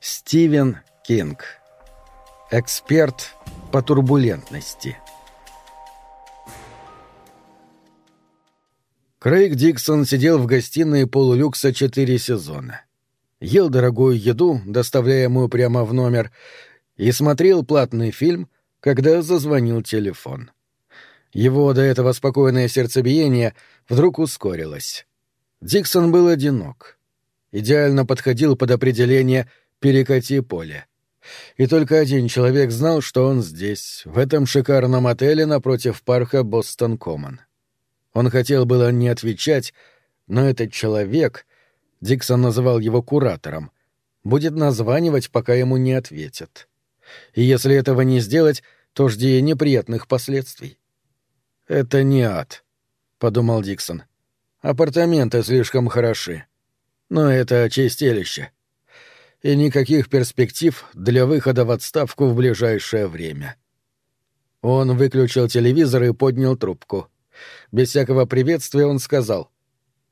Стивен Кинг. Эксперт по турбулентности. Крейг Диксон сидел в гостиной полулюкса четыре сезона. Ел дорогую еду, доставляемую прямо в номер, и смотрел платный фильм, когда зазвонил телефон. Его до этого спокойное сердцебиение вдруг ускорилось. Диксон был одинок. Идеально подходил под определение перекати поле. И только один человек знал, что он здесь, в этом шикарном отеле напротив парка Бостон Коммон. Он хотел было не отвечать, но этот человек, Диксон называл его куратором, будет названивать, пока ему не ответят. И если этого не сделать, то жди неприятных последствий. «Это не ад», — подумал Диксон. «Апартаменты слишком хороши. Но это чистилище и никаких перспектив для выхода в отставку в ближайшее время. Он выключил телевизор и поднял трубку. Без всякого приветствия он сказал.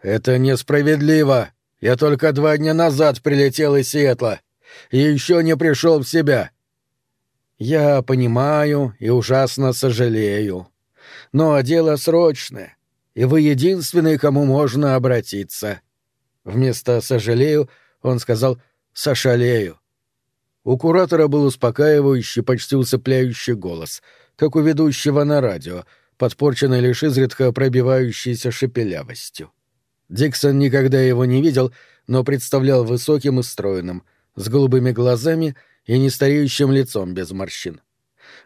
«Это несправедливо. Я только два дня назад прилетел из Сиэтла и еще не пришел в себя». «Я понимаю и ужасно сожалею. Но дело срочное, и вы единственный, кому можно обратиться». Вместо «сожалею» он сказал сошалею. У куратора был успокаивающий, почти усыпляющий голос, как у ведущего на радио, подпорченный лишь изредка пробивающейся шепелявостью. Диксон никогда его не видел, но представлял высоким и стройным, с голубыми глазами и нестареющим лицом без морщин.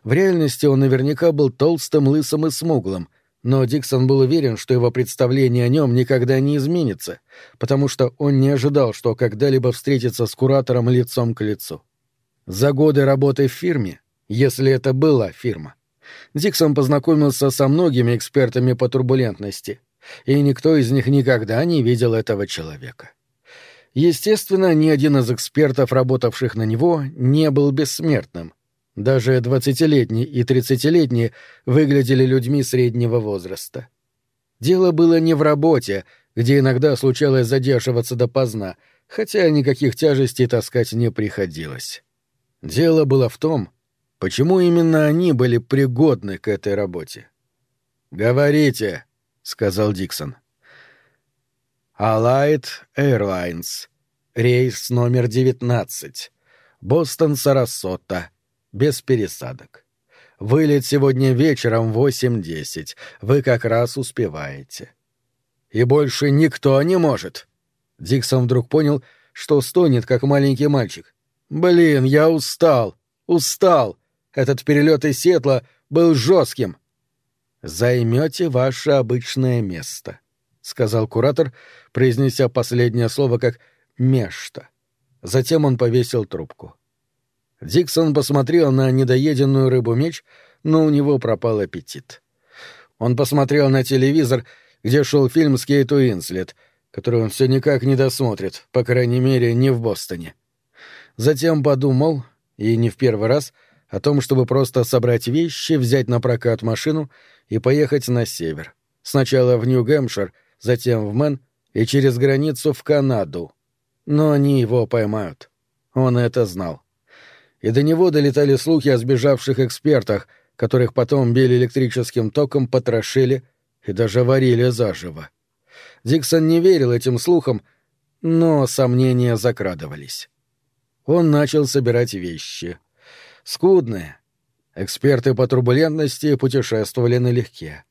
В реальности он наверняка был толстым, лысым и смуглым — но Диксон был уверен, что его представление о нем никогда не изменится, потому что он не ожидал, что когда-либо встретится с куратором лицом к лицу. За годы работы в фирме, если это была фирма, Диксон познакомился со многими экспертами по турбулентности, и никто из них никогда не видел этого человека. Естественно, ни один из экспертов, работавших на него, не был бессмертным — даже двадцатилетние и тридцатилетние выглядели людьми среднего возраста. Дело было не в работе, где иногда случалось задерживаться допоздна, хотя никаких тяжестей таскать не приходилось. Дело было в том, почему именно они были пригодны к этой работе. «Говорите», — сказал Диксон. «Allied Airlines. Рейс номер девятнадцать. Бостон-Сарасота без пересадок. Вылет сегодня вечером в 8.10. Вы как раз успеваете. И больше никто не может. Диксон вдруг понял, что стонет, как маленький мальчик. Блин, я устал, устал. Этот перелет из Сетла был жестким. Займете ваше обычное место, сказал куратор, произнеся последнее слово как мешта. Затем он повесил трубку. Диксон посмотрел на недоеденную рыбу-меч, но у него пропал аппетит. Он посмотрел на телевизор, где шел фильм с Кейт Уинслет, который он все никак не досмотрит, по крайней мере, не в Бостоне. Затем подумал, и не в первый раз, о том, чтобы просто собрать вещи, взять на прокат машину и поехать на север. Сначала в Нью-Гэмпшир, затем в Мэн и через границу в Канаду. Но они его поймают. Он это знал и до него долетали слухи о сбежавших экспертах, которых потом били электрическим током, потрошили и даже варили заживо. Диксон не верил этим слухам, но сомнения закрадывались. Он начал собирать вещи. Скудные. Эксперты по турбулентности путешествовали налегке.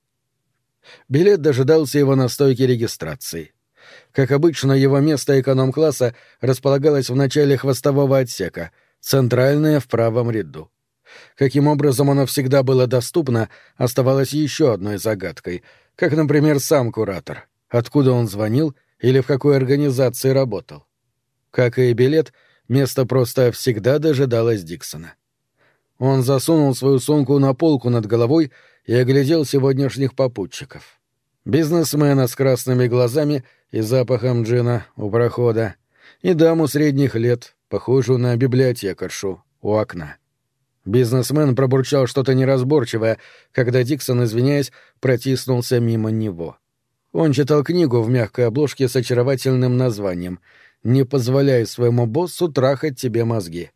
Билет дожидался его на стойке регистрации. Как обычно, его место эконом-класса располагалось в начале хвостового отсека — центральное в правом ряду. Каким образом оно всегда было доступно, оставалось еще одной загадкой, как, например, сам куратор, откуда он звонил или в какой организации работал. Как и билет, место просто всегда дожидалось Диксона. Он засунул свою сумку на полку над головой и оглядел сегодняшних попутчиков. Бизнесмена с красными глазами и запахом джина у прохода, и даму средних лет, похожую на библиотекаршу, у окна. Бизнесмен пробурчал что-то неразборчивое, когда Диксон, извиняясь, протиснулся мимо него. Он читал книгу в мягкой обложке с очаровательным названием не позволяй своему боссу трахать тебе мозги.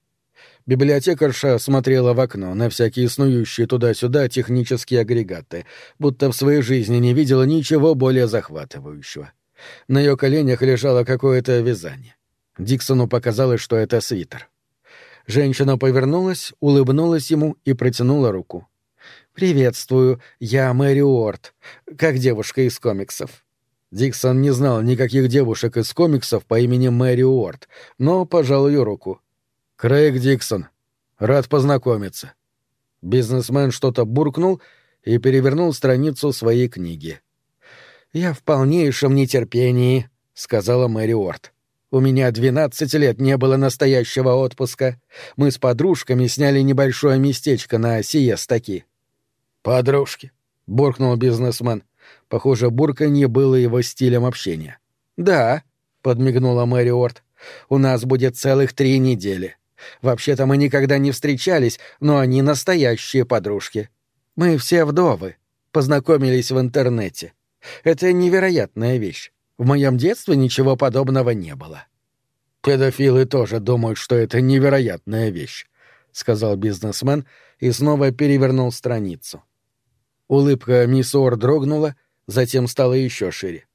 Библиотекарша смотрела в окно на всякие снующие туда-сюда технические агрегаты, будто в своей жизни не видела ничего более захватывающего. На ее коленях лежало какое-то вязание. Диксону показалось, что это свитер. Женщина повернулась, улыбнулась ему и протянула руку. «Приветствую, я Мэри Уорд, как девушка из комиксов». Диксон не знал никаких девушек из комиксов по имени Мэри Уорд, но пожал ее руку. «Крейг Диксон. Рад познакомиться». Бизнесмен что-то буркнул и перевернул страницу своей книги. «Я в полнейшем нетерпении», — сказала Мэри Уорд. «У меня двенадцать лет не было настоящего отпуска. Мы с подружками сняли небольшое местечко на Сиестаки». «Подружки», — буркнул бизнесмен. Похоже, бурканье было его стилем общения. «Да», — подмигнула Мэри Уорд. «У нас будет целых три недели. Вообще-то мы никогда не встречались, но они настоящие подружки. Мы все вдовы. Познакомились в интернете. Это невероятная вещь. В моем детстве ничего подобного не было. Педофилы тоже думают, что это невероятная вещь, сказал бизнесмен и снова перевернул страницу. Улыбка мисс Ор дрогнула, затем стала еще шире.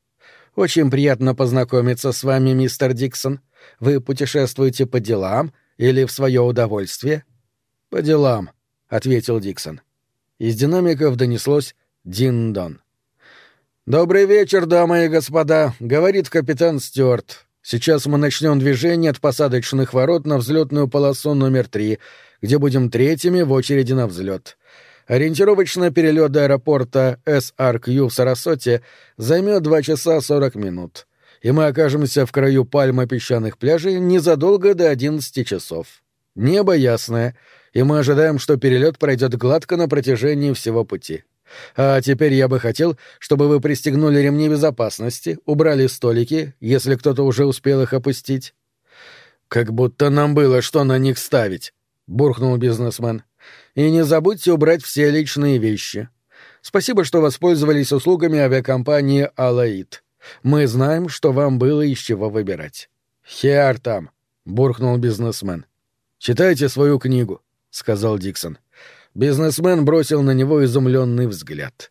Очень приятно познакомиться с вами, мистер Диксон. Вы путешествуете по делам или в свое удовольствие? По делам, ответил Диксон. Из динамиков донеслось Дин-Дон. «Добрый вечер, дамы и господа», — говорит капитан Стюарт. «Сейчас мы начнем движение от посадочных ворот на взлетную полосу номер три, где будем третьими в очереди на взлет. Ориентировочно перелет до аэропорта SRQ в Сарасоте займет 2 часа 40 минут, и мы окажемся в краю пальма песчаных пляжей незадолго до 11 часов. Небо ясное, и мы ожидаем, что перелет пройдет гладко на протяжении всего пути. А теперь я бы хотел, чтобы вы пристегнули ремни безопасности, убрали столики, если кто-то уже успел их опустить. Как будто нам было что на них ставить, буркнул бизнесмен. И не забудьте убрать все личные вещи. Спасибо, что воспользовались услугами авиакомпании «Алаид». Мы знаем, что вам было из чего выбирать. Хер там, буркнул бизнесмен. Читайте свою книгу, сказал Диксон. Бизнесмен бросил на него изумленный взгляд.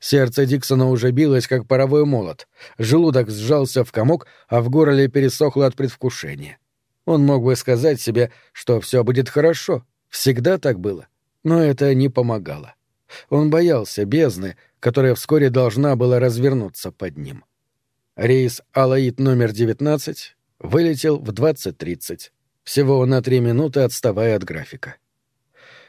Сердце Диксона уже билось, как паровой молот. Желудок сжался в комок, а в горле пересохло от предвкушения. Он мог бы сказать себе, что все будет хорошо. Всегда так было. Но это не помогало. Он боялся бездны, которая вскоре должна была развернуться под ним. Рейс «Алаид» номер 19 вылетел в 20.30, всего на три минуты отставая от графика.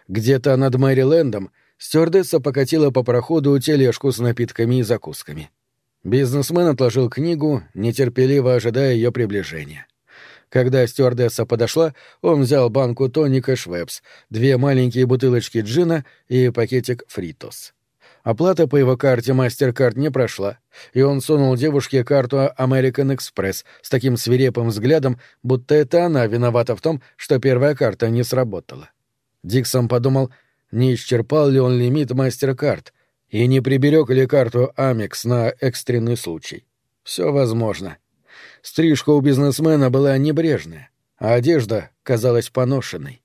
Где-то над Мэрилендом стюардесса покатила по проходу тележку с напитками и закусками. Бизнесмен отложил книгу, нетерпеливо ожидая ее приближения. Когда стюардесса подошла, он взял банку тоника «Швепс», две маленькие бутылочки джина и пакетик «Фритос». Оплата по его карте MasterCard не прошла, и он сунул девушке карту American Express с таким свирепым взглядом, будто это она виновата в том, что первая карта не сработала. Диксон подумал, не исчерпал ли он лимит мастер-карт и не приберег ли карту Амекс на экстренный случай. Все возможно. Стрижка у бизнесмена была небрежная, а одежда казалась поношенной.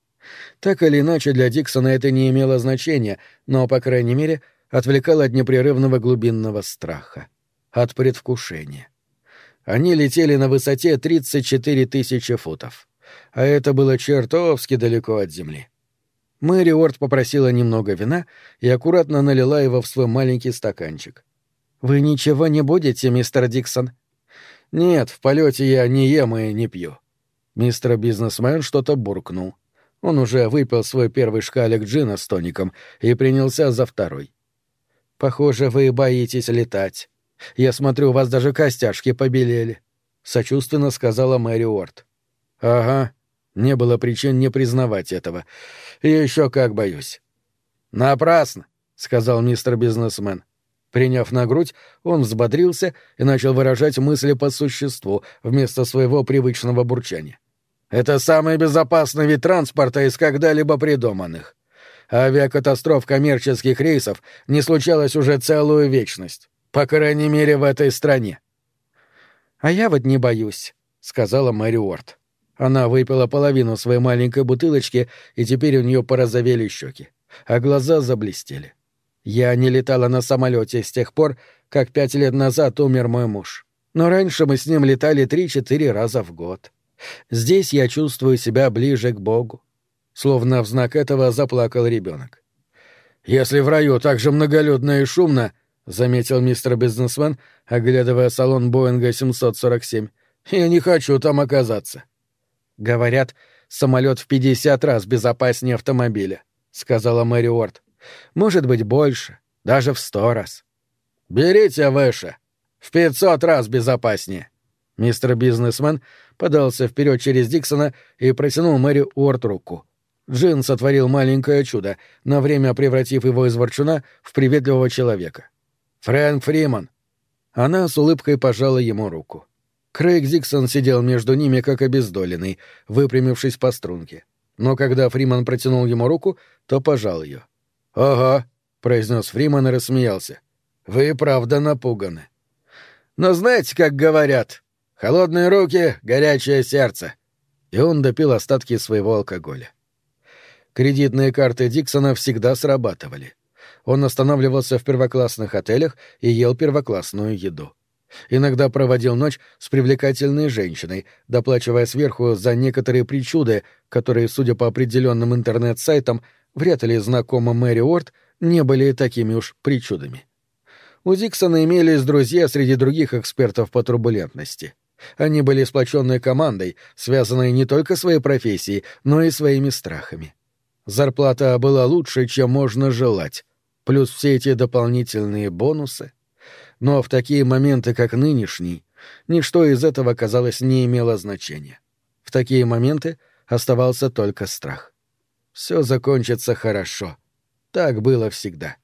Так или иначе, для Диксона это не имело значения, но, по крайней мере, отвлекало от непрерывного глубинного страха, от предвкушения. Они летели на высоте 34 тысячи футов, а это было чертовски далеко от земли. Мэри Уорд попросила немного вина и аккуратно налила его в свой маленький стаканчик. «Вы ничего не будете, мистер Диксон?» «Нет, в полете я не ем и не пью». Мистер Бизнесмен что-то буркнул. Он уже выпил свой первый шкалик джина с тоником и принялся за второй. «Похоже, вы боитесь летать. Я смотрю, у вас даже костяшки побелели», — сочувственно сказала Мэри Уорд. «Ага», не было причин не признавать этого. И еще как боюсь. «Напрасно», — сказал мистер бизнесмен. Приняв на грудь, он взбодрился и начал выражать мысли по существу вместо своего привычного бурчания. «Это самый безопасный вид транспорта из когда-либо придуманных. Авиакатастроф коммерческих рейсов не случалось уже целую вечность. По крайней мере, в этой стране». «А я вот не боюсь», сказала Мэри Уорд. Она выпила половину своей маленькой бутылочки, и теперь у нее порозовели щеки, а глаза заблестели. Я не летала на самолете с тех пор, как пять лет назад умер мой муж. Но раньше мы с ним летали три-четыре раза в год. Здесь я чувствую себя ближе к Богу. Словно в знак этого заплакал ребенок. Если в раю так же многолюдно и шумно, — заметил мистер бизнесмен, оглядывая салон Боинга 747, — я не хочу там оказаться. Говорят, самолет в пятьдесят раз безопаснее автомобиля, — сказала Мэри Уорд. Может быть, больше, даже в сто раз. Берите выше. В пятьсот раз безопаснее. Мистер бизнесмен подался вперед через Диксона и протянул Мэри Уорд руку. Джин сотворил маленькое чудо, на время превратив его из ворчуна в приветливого человека. «Фрэнк Фриман!» Она с улыбкой пожала ему руку. Крейг Диксон сидел между ними как обездоленный, выпрямившись по струнке. Но когда Фриман протянул ему руку, то пожал ее. «Ага», — произнес Фриман и рассмеялся. «Вы правда напуганы». «Но знаете, как говорят, холодные руки, горячее сердце». И он допил остатки своего алкоголя. Кредитные карты Диксона всегда срабатывали. Он останавливался в первоклассных отелях и ел первоклассную еду. Иногда проводил ночь с привлекательной женщиной, доплачивая сверху за некоторые причуды, которые, судя по определенным интернет-сайтам, вряд ли знакомым Мэри Уорд, не были такими уж причудами. У Диксона имелись друзья среди других экспертов по турбулентности. Они были сплоченной командой, связанной не только своей профессией, но и своими страхами. Зарплата была лучше, чем можно желать, плюс все эти дополнительные бонусы. Но в такие моменты, как нынешний, ничто из этого, казалось, не имело значения. В такие моменты оставался только страх все закончится хорошо. Так было всегда.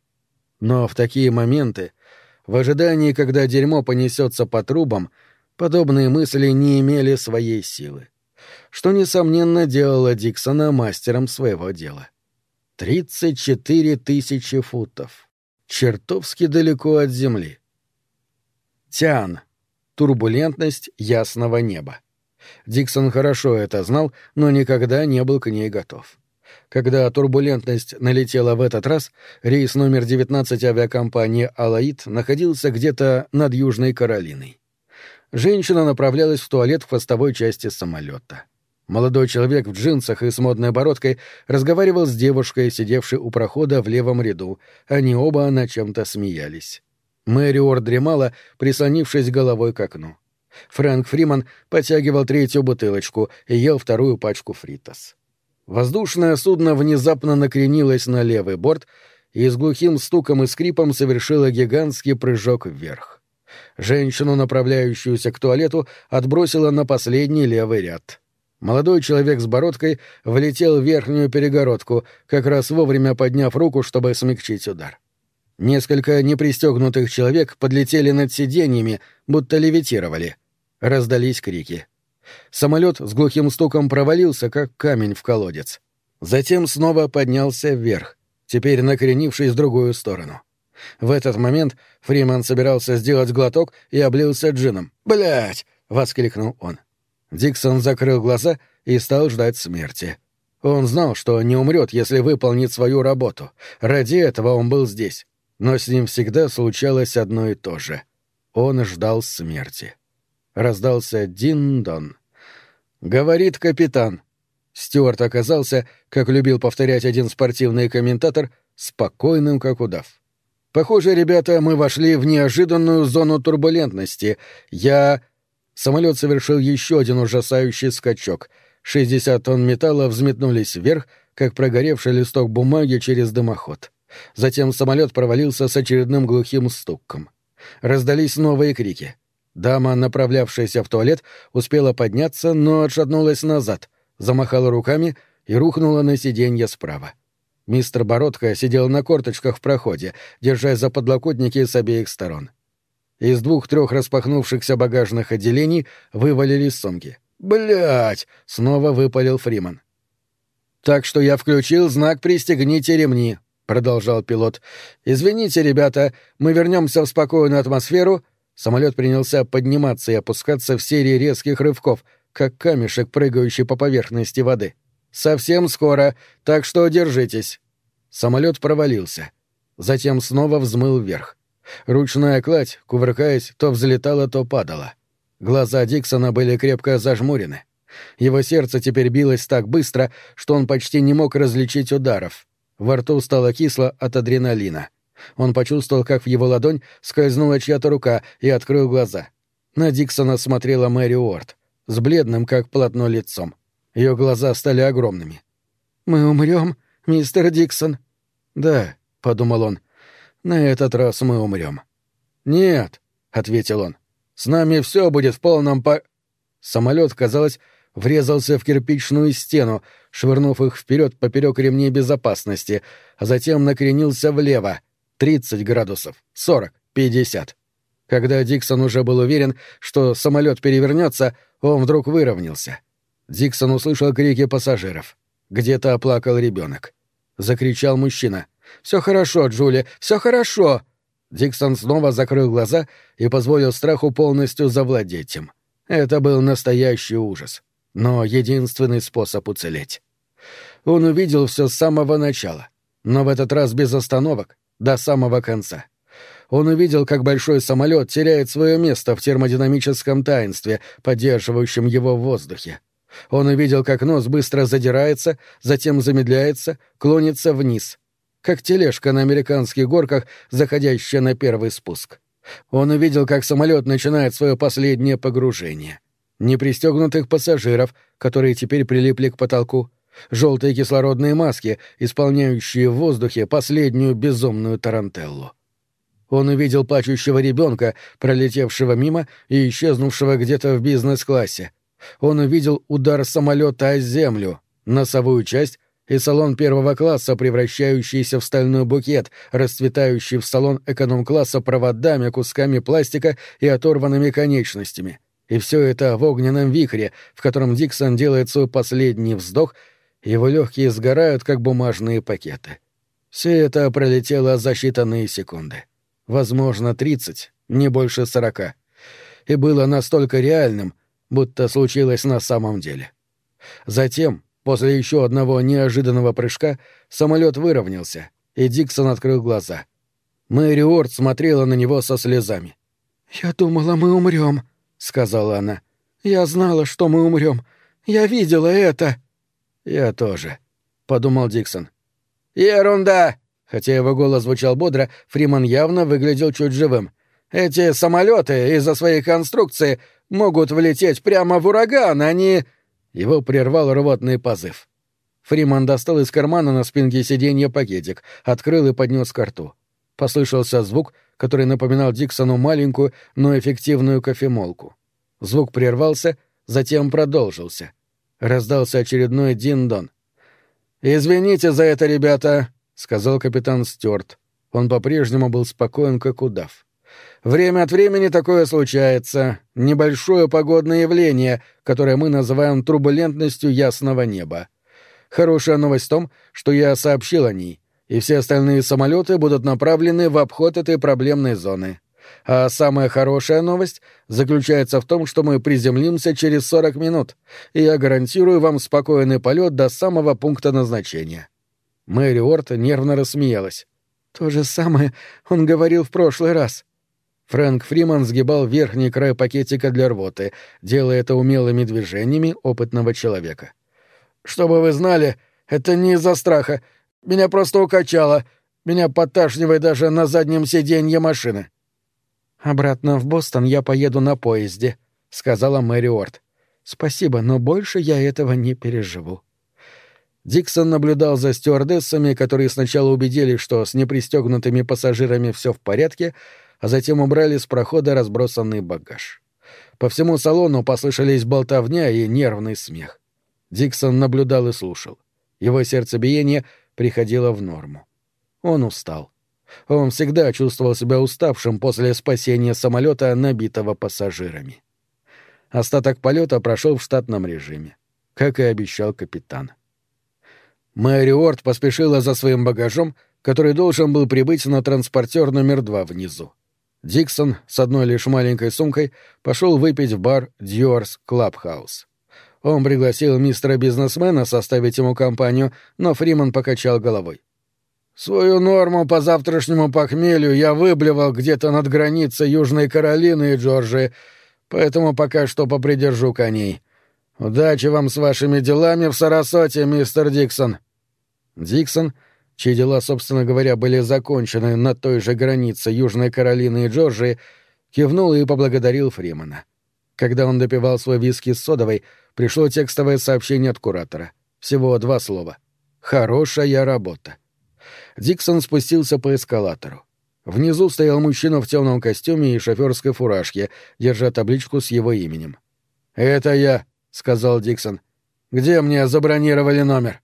Но в такие моменты, в ожидании, когда дерьмо понесется по трубам, подобные мысли не имели своей силы. Что, несомненно, делало Диксона мастером своего дела. Тридцать четыре тысячи футов. Чертовски далеко от земли. Тян. Турбулентность ясного неба. Диксон хорошо это знал, но никогда не был к ней готов. Когда турбулентность налетела в этот раз, рейс номер 19 авиакомпании «Алаид» находился где-то над Южной Каролиной. Женщина направлялась в туалет в хвостовой части самолета. Молодой человек в джинсах и с модной бородкой разговаривал с девушкой, сидевшей у прохода в левом ряду. Они оба на чем-то смеялись. Мэри Ор дремала, прислонившись головой к окну. Фрэнк Фриман потягивал третью бутылочку и ел вторую пачку фритос. Воздушное судно внезапно накренилось на левый борт и с глухим стуком и скрипом совершило гигантский прыжок вверх. Женщину, направляющуюся к туалету, отбросило на последний левый ряд. Молодой человек с бородкой влетел в верхнюю перегородку, как раз вовремя подняв руку, чтобы смягчить удар. Несколько непристегнутых человек подлетели над сиденьями, будто левитировали. Раздались крики. Самолет с глухим стуком провалился, как камень в колодец. Затем снова поднялся вверх, теперь накренившись в другую сторону. В этот момент Фриман собирался сделать глоток и облился джином. Блять! воскликнул он. Диксон закрыл глаза и стал ждать смерти. Он знал, что не умрет, если выполнит свою работу. Ради этого он был здесь. Но с ним всегда случалось одно и то же. Он ждал смерти. Раздался дин-дон. «Говорит капитан». Стюарт оказался, как любил повторять один спортивный комментатор, спокойным, как удав. «Похоже, ребята, мы вошли в неожиданную зону турбулентности. Я...» Самолет совершил еще один ужасающий скачок. 60 тонн металла взметнулись вверх, как прогоревший листок бумаги через дымоход. Затем самолет провалился с очередным глухим стуком. Раздались новые крики. Дама, направлявшаяся в туалет, успела подняться, но отшатнулась назад, замахала руками и рухнула на сиденье справа. Мистер Бородко сидел на корточках в проходе, держась за подлокотники с обеих сторон. Из двух-трех распахнувшихся багажных отделений вывалились сумки. Блять! снова выпалил Фриман. «Так что я включил знак «Пристегните ремни», — продолжал пилот. «Извините, ребята, мы вернемся в спокойную атмосферу Самолет принялся подниматься и опускаться в серии резких рывков, как камешек, прыгающий по поверхности воды. «Совсем скоро, так что держитесь». Самолет провалился. Затем снова взмыл вверх. Ручная кладь, кувыркаясь, то взлетала, то падала. Глаза Диксона были крепко зажмурены. Его сердце теперь билось так быстро, что он почти не мог различить ударов. Во рту стало кисло от адреналина. Он почувствовал, как в его ладонь скользнула чья-то рука и открыл глаза. На Диксона смотрела Мэри Уорд, с бледным, как полотно, лицом. Ее глаза стали огромными. «Мы умрем, мистер Диксон?» «Да», — подумал он, — «на этот раз мы умрем». «Нет», — ответил он, — «с нами все будет в полном по...» Самолет, казалось, врезался в кирпичную стену, швырнув их вперед поперек ремней безопасности, а затем накренился влево. тридцать градусов, сорок, пятьдесят. Когда Диксон уже был уверен, что самолет перевернется, он вдруг выровнялся. Диксон услышал крики пассажиров. Где-то оплакал ребенок. Закричал мужчина. «Все хорошо, Джули, все хорошо!» Диксон снова закрыл глаза и позволил страху полностью завладеть им. Это был настоящий ужас но единственный способ уцелеть. Он увидел все с самого начала, но в этот раз без остановок, до самого конца. Он увидел, как большой самолет теряет свое место в термодинамическом таинстве, поддерживающем его в воздухе. Он увидел, как нос быстро задирается, затем замедляется, клонится вниз, как тележка на американских горках, заходящая на первый спуск. Он увидел, как самолет начинает свое последнее погружение — непристегнутых пассажиров, которые теперь прилипли к потолку, желтые кислородные маски, исполняющие в воздухе последнюю безумную тарантеллу. Он увидел плачущего ребенка, пролетевшего мимо и исчезнувшего где-то в бизнес-классе. Он увидел удар самолета о землю, носовую часть и салон первого класса, превращающийся в стальной букет, расцветающий в салон эконом-класса проводами, кусками пластика и оторванными конечностями — и все это в огненном вихре, в котором Диксон делает свой последний вздох, его легкие сгорают, как бумажные пакеты. Все это пролетело за считанные секунды. Возможно, тридцать, не больше сорока. И было настолько реальным, будто случилось на самом деле. Затем, после еще одного неожиданного прыжка, самолет выровнялся, и Диксон открыл глаза. Мэри Уорд смотрела на него со слезами. «Я думала, мы умрем», — сказала она. «Я знала, что мы умрем. Я видела это». «Я тоже», — подумал Диксон. «Ерунда!» Хотя его голос звучал бодро, Фриман явно выглядел чуть живым. «Эти самолеты из-за своей конструкции могут влететь прямо в ураган, они...» Его прервал рвотный позыв. Фриман достал из кармана на спинке сиденья пакетик, открыл и поднес к рту. Послышался звук, который напоминал Диксону маленькую, но эффективную кофемолку. Звук прервался, затем продолжился. Раздался очередной дин-дон. «Извините за это, ребята», — сказал капитан Стюарт. Он по-прежнему был спокоен, как удав. «Время от времени такое случается. Небольшое погодное явление, которое мы называем турбулентностью ясного неба. Хорошая новость в том, что я сообщил о ней, и все остальные самолеты будут направлены в обход этой проблемной зоны. А самая хорошая новость заключается в том, что мы приземлимся через 40 минут, и я гарантирую вам спокойный полет до самого пункта назначения». Мэри Уорт нервно рассмеялась. «То же самое он говорил в прошлый раз». Фрэнк Фриман сгибал верхний край пакетика для рвоты, делая это умелыми движениями опытного человека. «Чтобы вы знали, это не из-за страха. Меня просто укачало. Меня подташнивает даже на заднем сиденье машины». «Обратно в Бостон я поеду на поезде», — сказала Мэри Уорд. «Спасибо, но больше я этого не переживу». Диксон наблюдал за стюардессами, которые сначала убедились, что с непристегнутыми пассажирами все в порядке, а затем убрали с прохода разбросанный багаж. По всему салону послышались болтовня и нервный смех. Диксон наблюдал и слушал. Его сердцебиение приходило в норму. Он устал. Он всегда чувствовал себя уставшим после спасения самолета, набитого пассажирами. Остаток полета прошел в штатном режиме, как и обещал капитан. Мэри Уорд поспешила за своим багажом, который должен был прибыть на транспортер номер два внизу. Диксон с одной лишь маленькой сумкой пошел выпить в бар Дьюарс Клабхаус. Он пригласил мистера-бизнесмена составить ему компанию, но Фриман покачал головой. «Свою норму по завтрашнему похмелью я выблевал где-то над границей Южной Каролины и Джорджии, поэтому пока что попридержу коней. Удачи вам с вашими делами в Сарасоте, мистер Диксон». Диксон, чьи дела, собственно говоря, были закончены на той же границе Южной Каролины и Джорджии, кивнул и поблагодарил Фримана. Когда он допивал свой виски с содовой, пришло текстовое сообщение от куратора. Всего два слова. «Хорошая работа». Диксон спустился по эскалатору. Внизу стоял мужчина в темном костюме и шоферской фуражке, держа табличку с его именем. «Это я», — сказал Диксон. «Где мне забронировали номер?»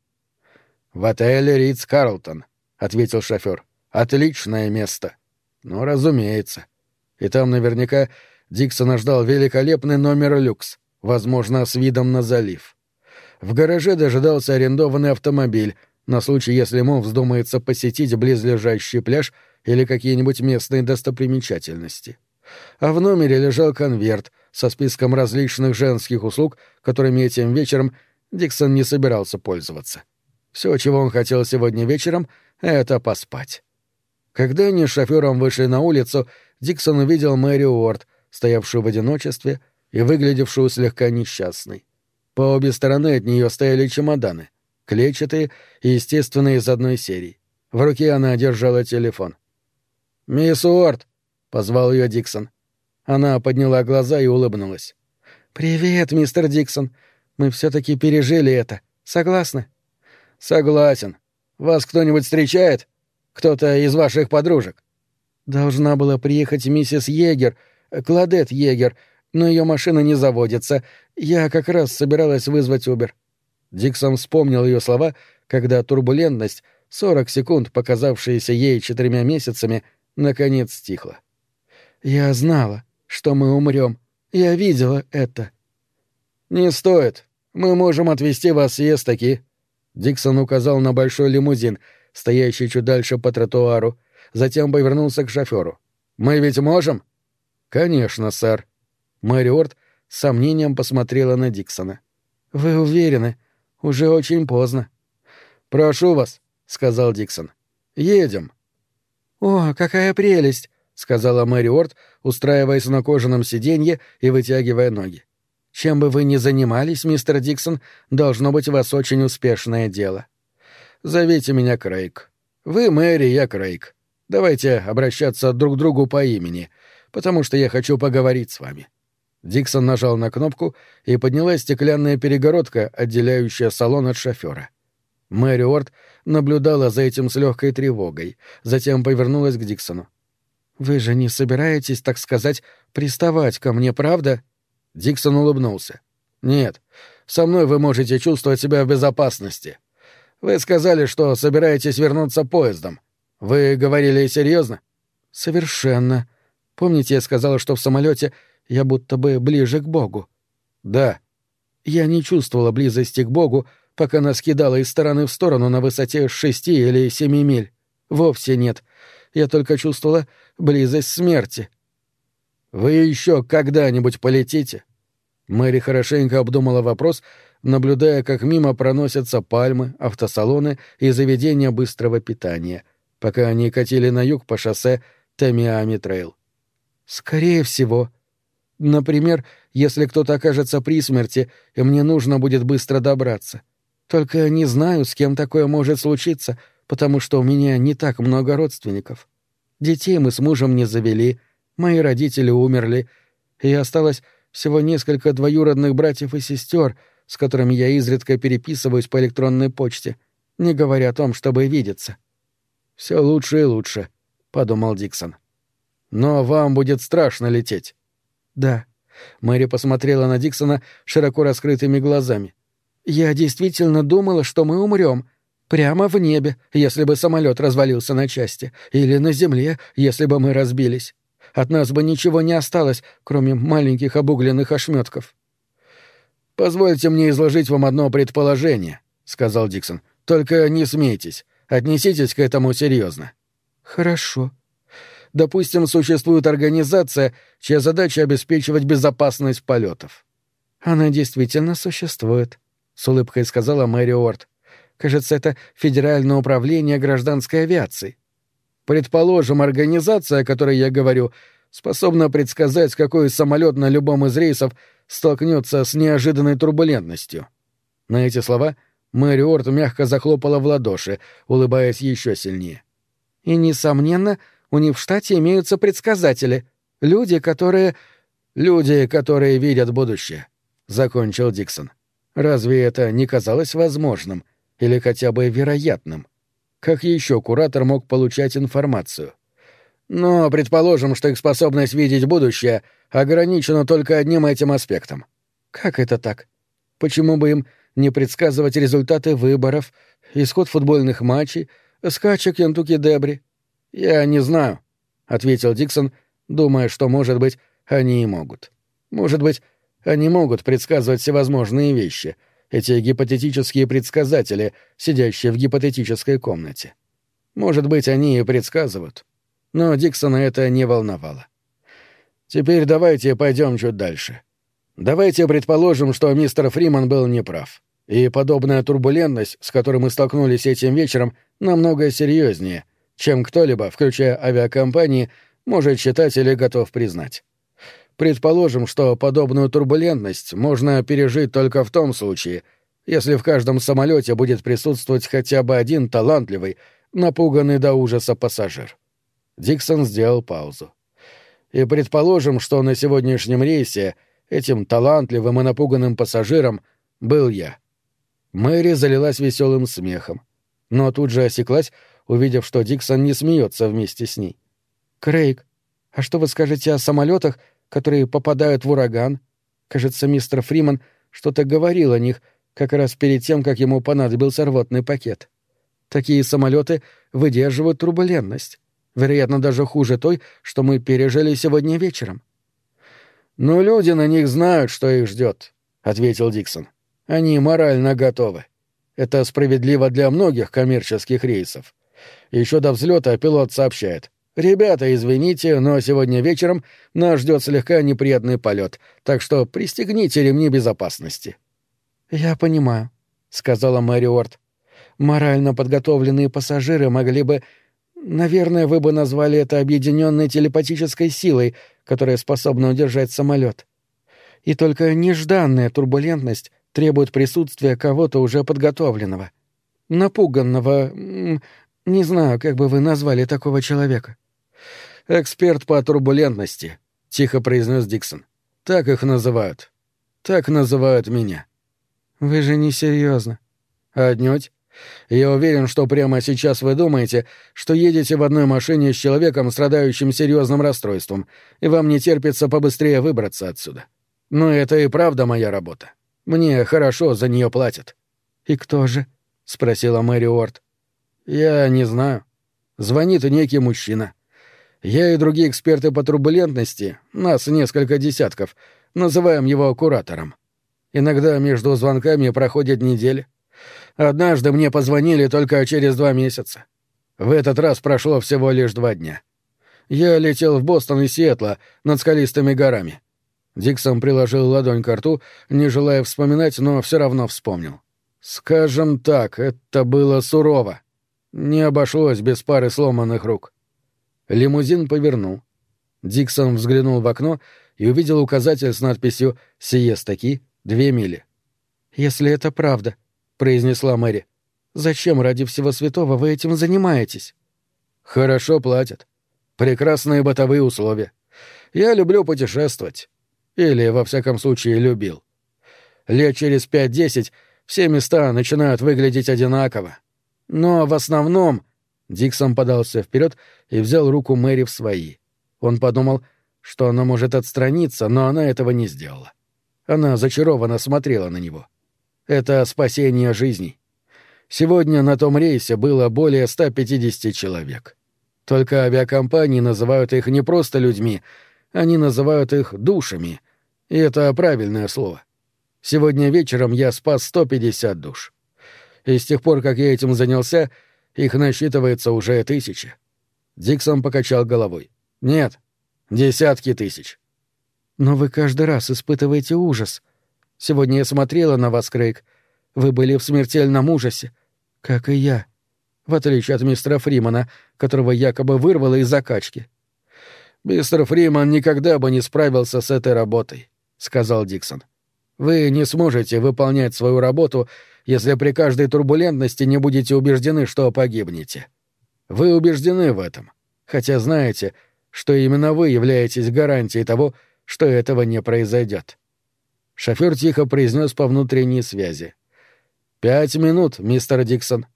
«В отеле Ридс Карлтон», — ответил шофер. «Отличное место». «Ну, разумеется». И там наверняка Диксона ждал великолепный номер люкс, возможно, с видом на залив. В гараже дожидался арендованный автомобиль, на случай, если ему вздумается посетить близлежащий пляж или какие-нибудь местные достопримечательности. А в номере лежал конверт со списком различных женских услуг, которыми этим вечером Диксон не собирался пользоваться. Все, чего он хотел сегодня вечером, — это поспать. Когда они с шофером вышли на улицу, Диксон увидел Мэри Уорд, стоявшую в одиночестве и выглядевшую слегка несчастной. По обе стороны от нее стояли чемоданы клетчатые и, естественно, из одной серии. В руке она держала телефон. «Мисс Уорд!» — позвал ее Диксон. Она подняла глаза и улыбнулась. «Привет, мистер Диксон. Мы все-таки пережили это. Согласны?» «Согласен. Вас кто-нибудь встречает? Кто-то из ваших подружек?» «Должна была приехать миссис Егер, Кладет Егер, но ее машина не заводится. Я как раз собиралась вызвать Убер. Диксон вспомнил ее слова, когда турбулентность, 40 секунд, показавшиеся ей четырьмя месяцами, наконец стихла. «Я знала, что мы умрем. Я видела это». «Не стоит. Мы можем отвезти вас с таки». Диксон указал на большой лимузин, стоящий чуть дальше по тротуару, затем повернулся к шоферу. «Мы ведь можем?» «Конечно, сэр». Мэри Орд с сомнением посмотрела на Диксона. «Вы уверены, уже очень поздно. Прошу вас, сказал Диксон. Едем. О, какая прелесть, сказала Мэри Уорд, устраиваясь на кожаном сиденье и вытягивая ноги. Чем бы вы ни занимались, мистер Диксон, должно быть у вас очень успешное дело. Зовите меня Крейг. Вы Мэри, я Крейг. Давайте обращаться друг к другу по имени, потому что я хочу поговорить с вами. Диксон нажал на кнопку, и поднялась стеклянная перегородка, отделяющая салон от шофера. Мэри Уорд наблюдала за этим с легкой тревогой, затем повернулась к Диксону. «Вы же не собираетесь, так сказать, приставать ко мне, правда?» Диксон улыбнулся. «Нет, со мной вы можете чувствовать себя в безопасности. Вы сказали, что собираетесь вернуться поездом. Вы говорили серьезно? «Совершенно. Помните, я сказала, что в самолете я будто бы ближе к Богу. Да. Я не чувствовала близости к Богу, пока нас кидало из стороны в сторону на высоте шести или семи миль. Вовсе нет. Я только чувствовала близость смерти. Вы еще когда-нибудь полетите? Мэри хорошенько обдумала вопрос, наблюдая, как мимо проносятся пальмы, автосалоны и заведения быстрого питания, пока они катили на юг по шоссе Тамиами Трейл. «Скорее всего», Например, если кто-то окажется при смерти, и мне нужно будет быстро добраться. Только не знаю, с кем такое может случиться, потому что у меня не так много родственников. Детей мы с мужем не завели, мои родители умерли, и осталось всего несколько двоюродных братьев и сестер, с которыми я изредка переписываюсь по электронной почте, не говоря о том, чтобы видеться. Все лучше и лучше, подумал Диксон. Но вам будет страшно лететь. «Да». Мэри посмотрела на Диксона широко раскрытыми глазами. «Я действительно думала, что мы умрем. Прямо в небе, если бы самолет развалился на части, или на земле, если бы мы разбились. От нас бы ничего не осталось, кроме маленьких обугленных ошметков». «Позвольте мне изложить вам одно предположение», — сказал Диксон. «Только не смейтесь. Отнеситесь к этому серьезно. «Хорошо», Допустим, существует организация, чья задача обеспечивать безопасность полетов. Она действительно существует, с улыбкой сказала Мэри Уорд. Кажется, это Федеральное управление гражданской авиации. Предположим, организация, о которой я говорю, способна предсказать, какой самолет на любом из рейсов столкнется с неожиданной турбулентностью. На эти слова Мэри Уорд мягко захлопала в ладоши, улыбаясь еще сильнее. И, несомненно, у них в штате имеются предсказатели, люди, которые... Люди, которые видят будущее, — закончил Диксон. Разве это не казалось возможным или хотя бы вероятным? Как еще куратор мог получать информацию? Но предположим, что их способность видеть будущее ограничена только одним этим аспектом. Как это так? Почему бы им не предсказывать результаты выборов, исход футбольных матчей, скачек Янтуки Дебри? Я не знаю, — ответил Диксон, думая, что, может быть, они и могут. Может быть, они могут предсказывать всевозможные вещи, эти гипотетические предсказатели, сидящие в гипотетической комнате. Может быть, они и предсказывают. Но Диксона это не волновало. Теперь давайте пойдем чуть дальше. Давайте предположим, что мистер Фриман был неправ. И подобная турбулентность, с которой мы столкнулись этим вечером, намного серьезнее, чем кто-либо, включая авиакомпании, может считать или готов признать. Предположим, что подобную турбулентность можно пережить только в том случае, если в каждом самолете будет присутствовать хотя бы один талантливый, напуганный до ужаса пассажир. Диксон сделал паузу. И предположим, что на сегодняшнем рейсе этим талантливым и напуганным пассажиром был я. Мэри залилась веселым смехом, но тут же осеклась, увидев, что Диксон не смеется вместе с ней. «Крейг, а что вы скажете о самолетах, которые попадают в ураган? Кажется, мистер Фриман что-то говорил о них как раз перед тем, как ему понадобился рвотный пакет. Такие самолеты выдерживают турбулентность. Вероятно, даже хуже той, что мы пережили сегодня вечером. «Но люди на них знают, что их ждет», — ответил Диксон. Они морально готовы. Это справедливо для многих коммерческих рейсов. Еще до взлета пилот сообщает. «Ребята, извините, но сегодня вечером нас ждет слегка неприятный полет, так что пристегните ремни безопасности». «Я понимаю», — сказала Мэри Уорд. «Морально подготовленные пассажиры могли бы... Наверное, вы бы назвали это объединенной телепатической силой, которая способна удержать самолет. И только нежданная турбулентность требует присутствия кого-то уже подготовленного. Напуганного... Не знаю, как бы вы назвали такого человека. «Эксперт по турбулентности», — тихо произнес Диксон. «Так их называют. Так называют меня». «Вы же не серьезно. «Отнюдь. Я уверен, что прямо сейчас вы думаете, что едете в одной машине с человеком, страдающим серьезным расстройством, и вам не терпится побыстрее выбраться отсюда. Но это и правда моя работа. Мне хорошо за нее платят». «И кто же?» — спросила Мэри Уорд. «Я не знаю. Звонит некий мужчина. Я и другие эксперты по турбулентности, нас несколько десятков, называем его куратором. Иногда между звонками проходят недели. Однажды мне позвонили только через два месяца. В этот раз прошло всего лишь два дня. Я летел в Бостон и Сиэтла над скалистыми горами. Диксон приложил ладонь к рту, не желая вспоминать, но все равно вспомнил. Скажем так, это было сурово. Не обошлось без пары сломанных рук. Лимузин повернул. Диксон взглянул в окно и увидел указатель с надписью «Сиестаки. Две мили». «Если это правда», — произнесла Мэри, — «зачем ради всего святого вы этим занимаетесь?» «Хорошо платят. Прекрасные бытовые условия. Я люблю путешествовать. Или, во всяком случае, любил. Лет через пять-десять все места начинают выглядеть одинаково. Но в основном... Диксон подался вперед и взял руку Мэри в свои. Он подумал, что она может отстраниться, но она этого не сделала. Она зачарованно смотрела на него. Это спасение жизней. Сегодня на том рейсе было более 150 человек. Только авиакомпании называют их не просто людьми, они называют их душами, и это правильное слово. Сегодня вечером я спас 150 душ. И с тех пор, как я этим занялся, их насчитывается уже тысяча. Диксон покачал головой. Нет, десятки тысяч. Но вы каждый раз испытываете ужас. Сегодня я смотрела на вас, Крейг. Вы были в смертельном ужасе, как и я. В отличие от мистера Фримана, которого якобы вырвало из закачки. «Мистер Фриман никогда бы не справился с этой работой», — сказал Диксон. «Вы не сможете выполнять свою работу, если при каждой турбулентности не будете убеждены, что погибнете. Вы убеждены в этом, хотя знаете, что именно вы являетесь гарантией того, что этого не произойдет. Шофер тихо произнес по внутренней связи. «Пять минут, мистер Диксон».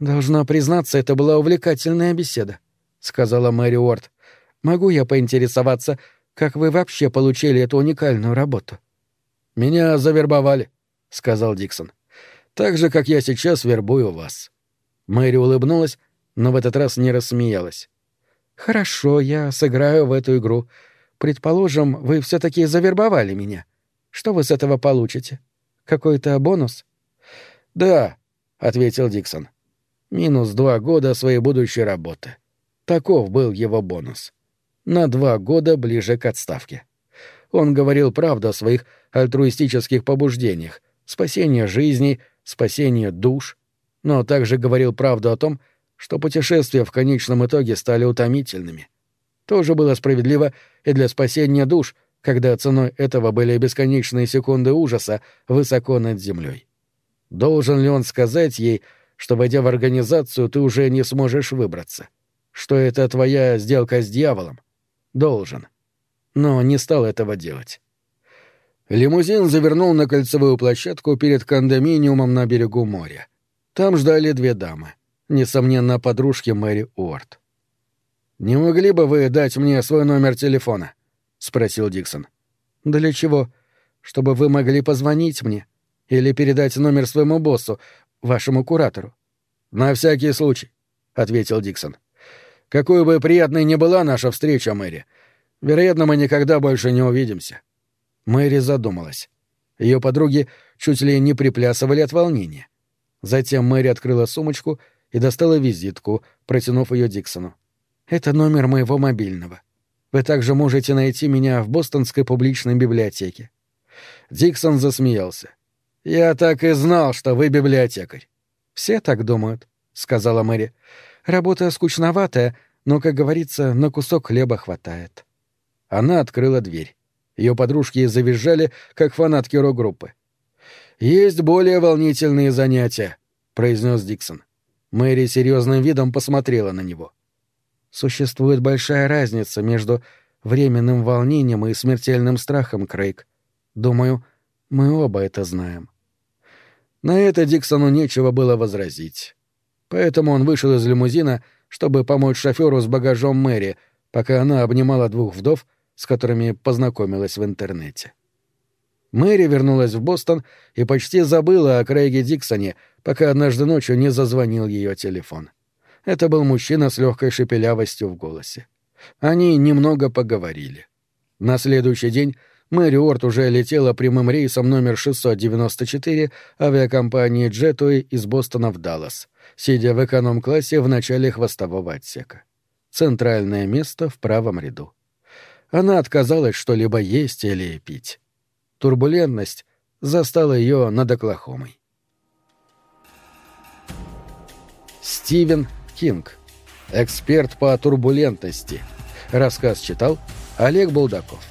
«Должна признаться, это была увлекательная беседа», — сказала Мэри Уорд. «Могу я поинтересоваться, как вы вообще получили эту уникальную работу?» «Меня завербовали», — сказал Диксон. Так же, как я сейчас вербую вас». Мэри улыбнулась, но в этот раз не рассмеялась. «Хорошо, я сыграю в эту игру. Предположим, вы все таки завербовали меня. Что вы с этого получите? Какой-то бонус?» «Да», — ответил Диксон. «Минус два года своей будущей работы. Таков был его бонус. На два года ближе к отставке. Он говорил правду о своих альтруистических побуждениях, спасение жизней — спасение душ, но также говорил правду о том, что путешествия в конечном итоге стали утомительными. Тоже было справедливо и для спасения душ, когда ценой этого были бесконечные секунды ужаса высоко над землей. Должен ли он сказать ей, что, войдя в организацию, ты уже не сможешь выбраться? Что это твоя сделка с дьяволом? Должен. Но не стал этого делать. Лимузин завернул на кольцевую площадку перед кондоминиумом на берегу моря. Там ждали две дамы. Несомненно, подружки Мэри Уорд. «Не могли бы вы дать мне свой номер телефона?» — спросил Диксон. «Для чего? Чтобы вы могли позвонить мне? Или передать номер своему боссу, вашему куратору?» «На всякий случай», — ответил Диксон. «Какой бы приятной ни была наша встреча, Мэри, вероятно, мы никогда больше не увидимся». Мэри задумалась. Ее подруги чуть ли не приплясывали от волнения. Затем Мэри открыла сумочку и достала визитку, протянув ее Диксону. «Это номер моего мобильного. Вы также можете найти меня в Бостонской публичной библиотеке». Диксон засмеялся. «Я так и знал, что вы библиотекарь». «Все так думают», — сказала Мэри. «Работа скучноватая, но, как говорится, на кусок хлеба хватает». Она открыла дверь. Ее подружки завизжали, как фанатки рок-группы. «Есть более волнительные занятия», — произнес Диксон. Мэри серьезным видом посмотрела на него. «Существует большая разница между временным волнением и смертельным страхом, Крейг. Думаю, мы оба это знаем». На это Диксону нечего было возразить. Поэтому он вышел из лимузина, чтобы помочь шоферу с багажом Мэри, пока она обнимала двух вдов, с которыми познакомилась в интернете. Мэри вернулась в Бостон и почти забыла о Крейге Диксоне, пока однажды ночью не зазвонил ее телефон. Это был мужчина с легкой шепелявостью в голосе. Они немного поговорили. На следующий день Мэри Уорд уже летела прямым рейсом номер 694 авиакомпании Jetway из Бостона в Даллас, сидя в эконом-классе в начале хвостового отсека. Центральное место в правом ряду. Она отказалась что-либо есть или пить. Турбулентность застала ее над Оклахомой. Стивен Кинг. Эксперт по турбулентности. Рассказ читал Олег Булдаков.